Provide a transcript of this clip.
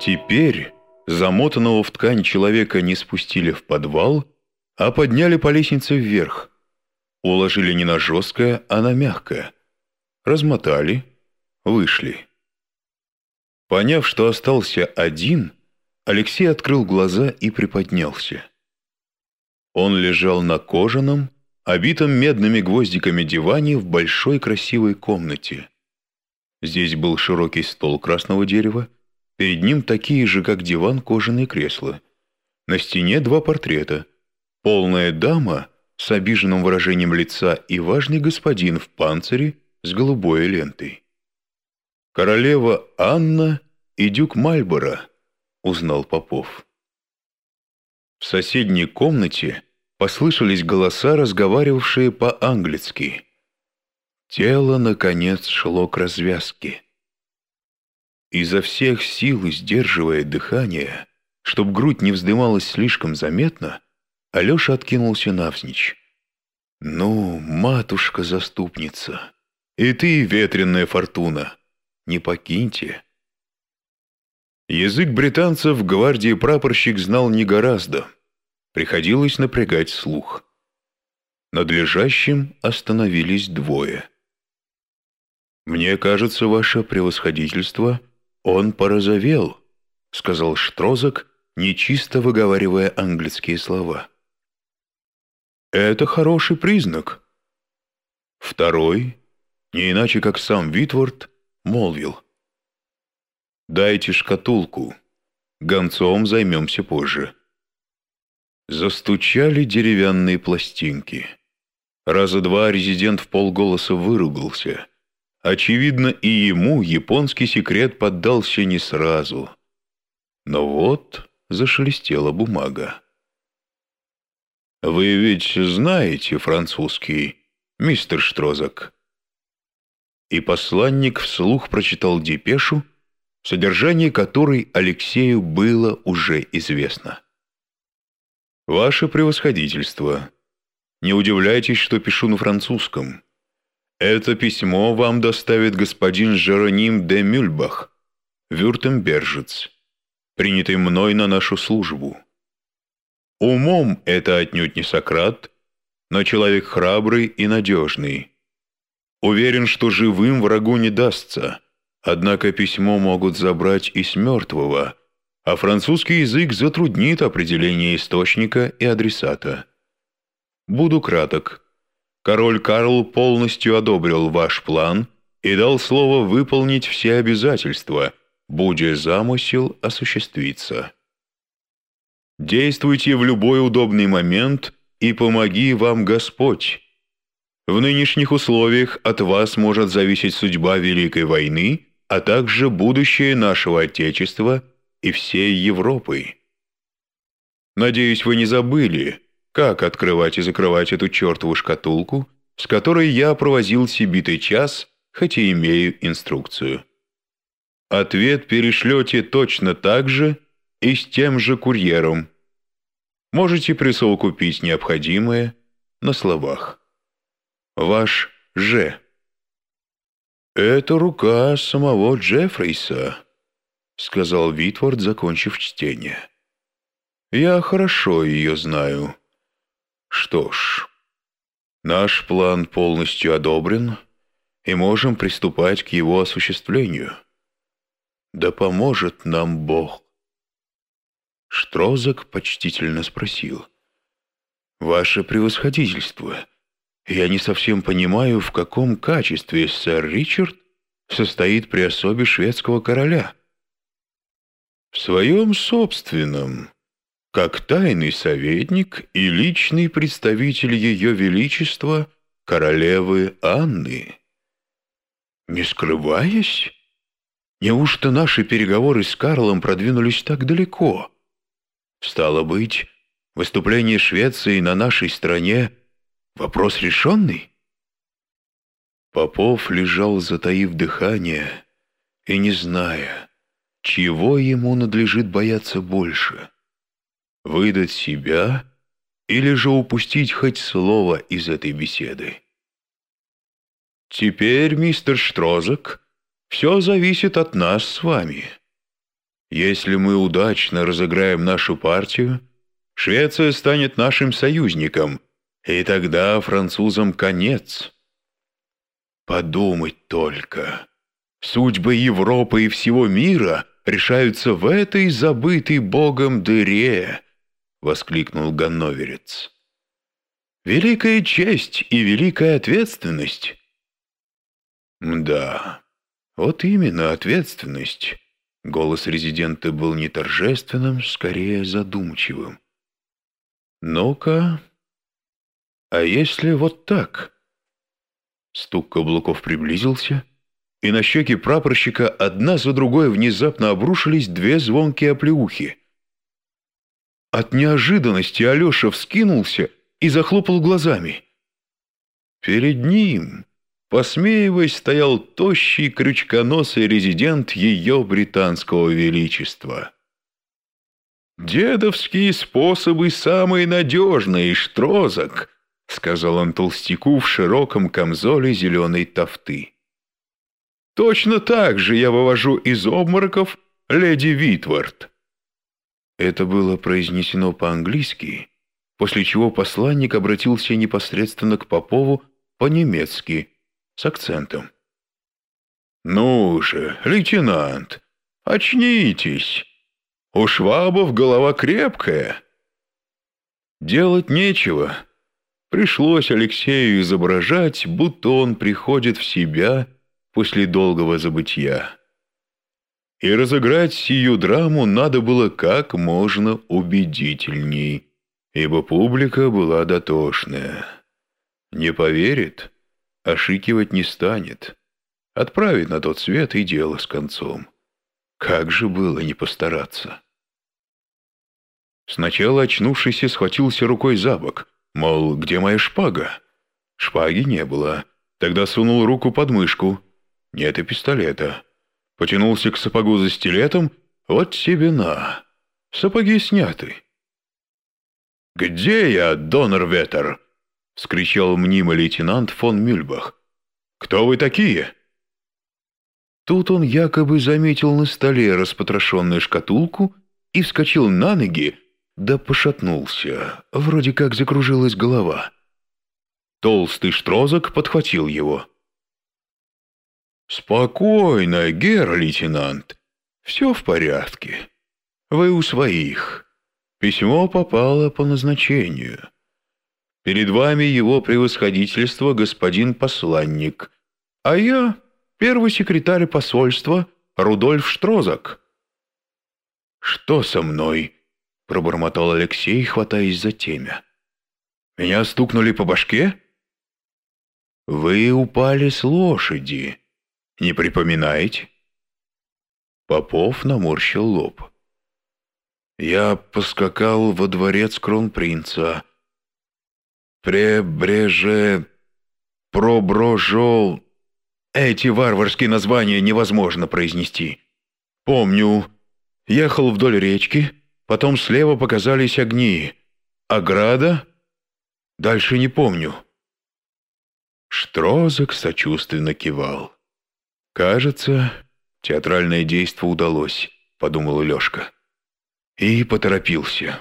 Теперь замотанного в ткань человека не спустили в подвал, а подняли по лестнице вверх. Уложили не на жесткое, а на мягкое. Размотали, вышли. Поняв, что остался один, Алексей открыл глаза и приподнялся. Он лежал на кожаном, обитом медными гвоздиками диване в большой красивой комнате. Здесь был широкий стол красного дерева, перед ним такие же, как диван, кожаные кресла. На стене два портрета. Полная дама с обиженным выражением лица и важный господин в панцире с голубой лентой. «Королева Анна и дюк Мальборо», — узнал Попов. В соседней комнате послышались голоса, разговаривавшие по-английски. Тело, наконец, шло к развязке. Изо всех сил, сдерживая дыхание, чтоб грудь не вздымалась слишком заметно, Алеша откинулся навзничь. «Ну, матушка-заступница, и ты, ветреная фортуна, не покиньте». Язык британцев гвардии прапорщик знал не гораздо. Приходилось напрягать слух. Над лежащим остановились двое. «Мне кажется, ваше превосходительство, он порозовел», — сказал Штрозок, нечисто выговаривая английские слова. «Это хороший признак». Второй, не иначе как сам Витворд, молвил. «Дайте шкатулку. Гонцом займемся позже». Застучали деревянные пластинки. Раза два резидент в полголоса выругался. Очевидно, и ему японский секрет поддался не сразу. Но вот зашелестела бумага. «Вы ведь знаете французский, мистер Штрозак?» И посланник вслух прочитал депешу, содержание которой Алексею было уже известно. «Ваше превосходительство, не удивляйтесь, что пишу на французском. Это письмо вам доставит господин Жероним де Мюльбах, вюртембержец, принятый мной на нашу службу. Умом это отнюдь не Сократ, но человек храбрый и надежный. Уверен, что живым врагу не дастся, однако письмо могут забрать и с мертвого, а французский язык затруднит определение источника и адресата. Буду краток. Король Карл полностью одобрил ваш план и дал слово выполнить все обязательства, будя замысел осуществиться. Действуйте в любой удобный момент, и помоги вам Господь. В нынешних условиях от вас может зависеть судьба Великой войны, а также будущее нашего Отечества и всей Европы. Надеюсь, вы не забыли, как открывать и закрывать эту чертову шкатулку, с которой я провозился битый час, хотя имею инструкцию. Ответ перешлете точно так же и с тем же курьером. Можете присовокупить необходимое на словах. Ваш Ж. «Это рука самого Джеффрейса», — сказал Витворд, закончив чтение. «Я хорошо ее знаю». Что ж, наш план полностью одобрен, и можем приступать к его осуществлению. Да поможет нам Бог. Штрозок почтительно спросил. «Ваше превосходительство, я не совсем понимаю, в каком качестве сэр Ричард состоит при особе шведского короля». «В своем собственном», как тайный советник и личный представитель Ее Величества, королевы Анны. Не скрываясь, неужто наши переговоры с Карлом продвинулись так далеко? Стало быть, выступление Швеции на нашей стране — вопрос решенный? Попов лежал, затаив дыхание, и не зная, чего ему надлежит бояться больше — выдать себя или же упустить хоть слово из этой беседы. Теперь, мистер Штрозок, все зависит от нас с вами. Если мы удачно разыграем нашу партию, Швеция станет нашим союзником, и тогда французам конец. Подумать только. Судьбы Европы и всего мира решаются в этой забытой Богом дыре, — воскликнул ганноверец. Великая честь и великая ответственность. Да, вот именно ответственность. Голос резидента был не торжественным, скорее задумчивым. «Ну-ка, а если вот так?» Стук каблуков приблизился, и на щеки прапорщика одна за другой внезапно обрушились две звонкие оплеухи. От неожиданности Алеша вскинулся и захлопал глазами. Перед ним, посмеиваясь, стоял тощий крючконосый резидент ее британского величества. «Дедовские способы самые надежные, Штрозок», — сказал он толстяку в широком камзоле зеленой тофты. «Точно так же я вывожу из обмороков леди Витвард». Это было произнесено по-английски, после чего посланник обратился непосредственно к Попову по-немецки, с акцентом. «Ну же, лейтенант, очнитесь! У швабов голова крепкая!» Делать нечего. Пришлось Алексею изображать, будто он приходит в себя после долгого забытия. И разыграть сию драму надо было как можно убедительней ибо публика была дотошная. Не поверит, ошикивать не станет, отправит на тот свет и дело с концом. Как же было не постараться? Сначала очнувшийся схватился рукой за бок, мол, где моя шпага? Шпаги не было. Тогда сунул руку под мышку. Нет и пистолета. Потянулся к сапогу за стилетом. Вот тебе на. Сапоги сняты. «Где я, Доннерветер?» — скричал мнимый лейтенант фон Мюльбах. «Кто вы такие?» Тут он якобы заметил на столе распотрошенную шкатулку и вскочил на ноги, да пошатнулся, вроде как закружилась голова. Толстый штрозок подхватил его. «Спокойно, гер-лейтенант, все в порядке. Вы у своих». Письмо попало по назначению. Перед вами его превосходительство господин посланник, а я первый секретарь посольства Рудольф Штрозак. «Что со мной?» — пробормотал Алексей, хватаясь за темя. «Меня стукнули по башке?» «Вы упали с лошади. Не припоминаете?» Попов наморщил лоб. Я поскакал во дворец кронпринца. Пребреже... Проброжол... Эти варварские названия невозможно произнести. Помню. Ехал вдоль речки, потом слева показались огни. Ограда? Дальше не помню. Штрозок сочувственно кивал. «Кажется, театральное действо удалось», — подумал Лёшка и поторопился.